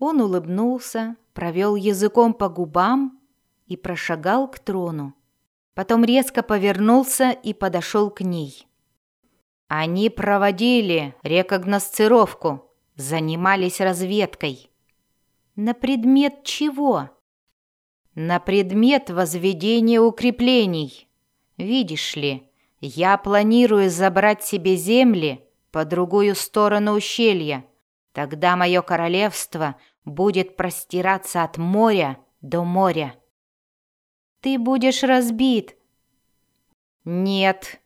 Он улыбнулся, провел языком по губам и прошагал к трону. Потом резко повернулся и подошел к ней. Они проводили рекогносцировку, занимались разведкой. На предмет чего? На предмет возведения укреплений. Видишь ли, я планирую забрать себе земли по другую сторону ущелья. Тогда мое королевство будет простираться от моря до моря. Ты будешь разбит. Нет,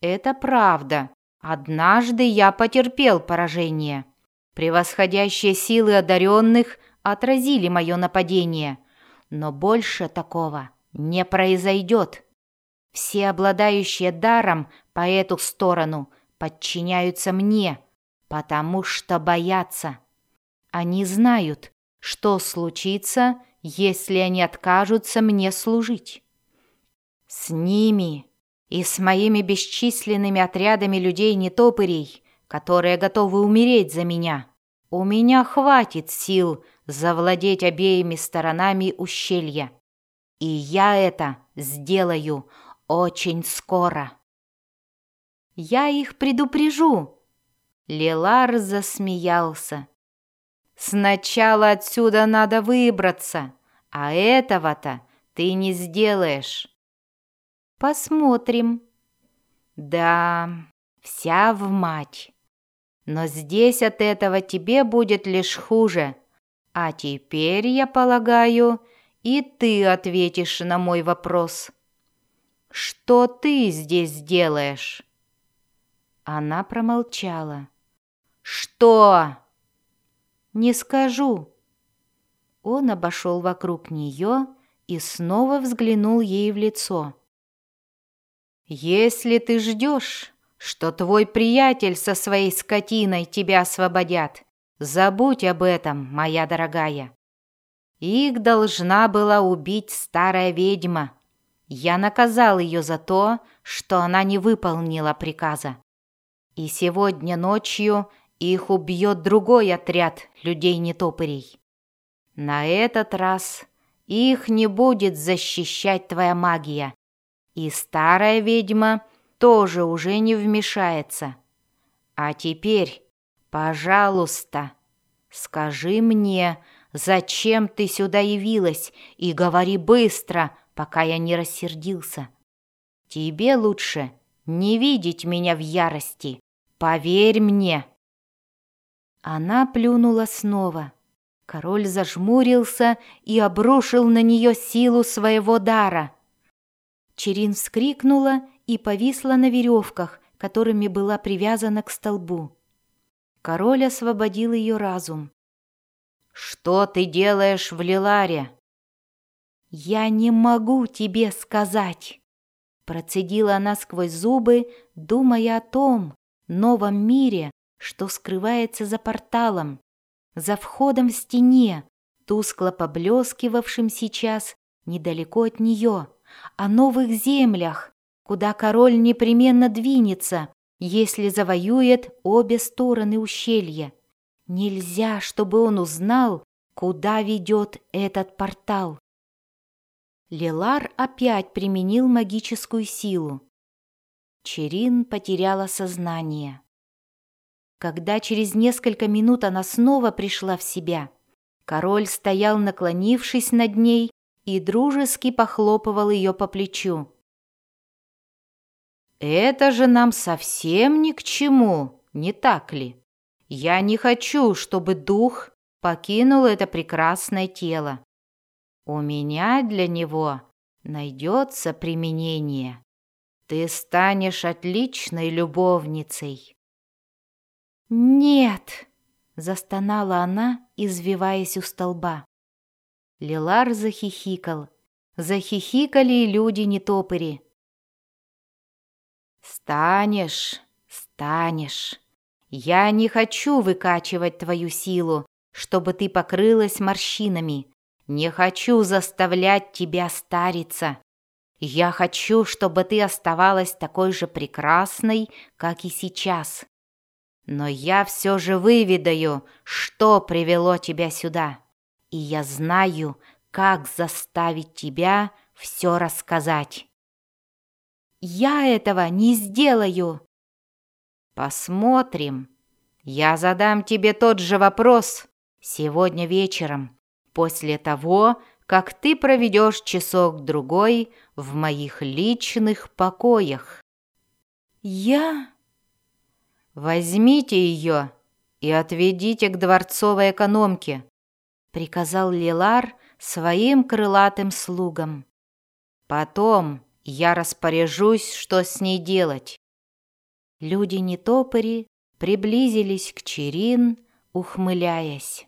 это правда. Однажды я потерпел поражение. Превосходящие силы одаренных отразили мое нападение. Но больше такого не произойдет. Все обладающие даром по эту сторону подчиняются мне, потому что боятся. Они знают, что случится, если они откажутся мне служить. С ними и с моими бесчисленными отрядами людей-нетопырей, которые готовы умереть за меня, у меня хватит сил завладеть обеими сторонами ущелья. И я это сделаю очень скоро. Я их предупрежу. Лилар засмеялся. Сначала отсюда надо выбраться, а этого-то ты не сделаешь. Посмотрим. Да, вся в мать. Но здесь от этого тебе будет лишь хуже. А теперь, я полагаю, и ты ответишь на мой вопрос. Что ты здесь делаешь? Она промолчала. Что? Не скажу. Он обошел вокруг нее и снова взглянул ей в лицо. «Если ты ждешь, что твой приятель со своей скотиной тебя освободят, забудь об этом, моя дорогая. Их должна была убить старая ведьма. Я наказал ее за то, что она не выполнила приказа. И сегодня ночью их убьет другой отряд людей-нетопырей. На этот раз их не будет защищать твоя магия, и старая ведьма тоже уже не вмешается. А теперь, пожалуйста, скажи мне, зачем ты сюда явилась, и говори быстро, пока я не рассердился. Тебе лучше не видеть меня в ярости, поверь мне». Она плюнула снова. Король зажмурился и обрушил на нее силу своего дара. Черин вскрикнула и повисла на веревках, которыми была привязана к столбу. Король освободил ее разум. «Что ты делаешь в Лиларе?» «Я не могу тебе сказать», — процедила она сквозь зубы, думая о том новом мире, что скрывается за порталом, за входом в стене, тускло поблескивавшим сейчас недалеко от нее о новых землях, куда король непременно двинется, если завоюет обе стороны ущелья. Нельзя, чтобы он узнал, куда ведет этот портал. Лилар опять применил магическую силу. Черин потеряла сознание. Когда через несколько минут она снова пришла в себя, король стоял, наклонившись над ней и дружески похлопывал ее по плечу. «Это же нам совсем ни к чему, не так ли? Я не хочу, чтобы дух покинул это прекрасное тело. У меня для него найдется применение. Ты станешь отличной любовницей». «Нет!» — застонала она, извиваясь у столба. Лилар захихикал. Захихикали люди-нетопыри. «Станешь, станешь. Я не хочу выкачивать твою силу, чтобы ты покрылась морщинами. Не хочу заставлять тебя стариться. Я хочу, чтобы ты оставалась такой же прекрасной, как и сейчас. Но я все же выведаю, что привело тебя сюда. И я знаю, как заставить тебя все рассказать. Я этого не сделаю. Посмотрим. Я задам тебе тот же вопрос сегодня вечером, после того, как ты проведешь часок-другой в моих личных покоях. Я... Возьмите ее и отведите к дворцовой экономке, приказал Лилар своим крылатым слугам. Потом я распоряжусь, что с ней делать. Люди-нетопыри приблизились к Черин, ухмыляясь.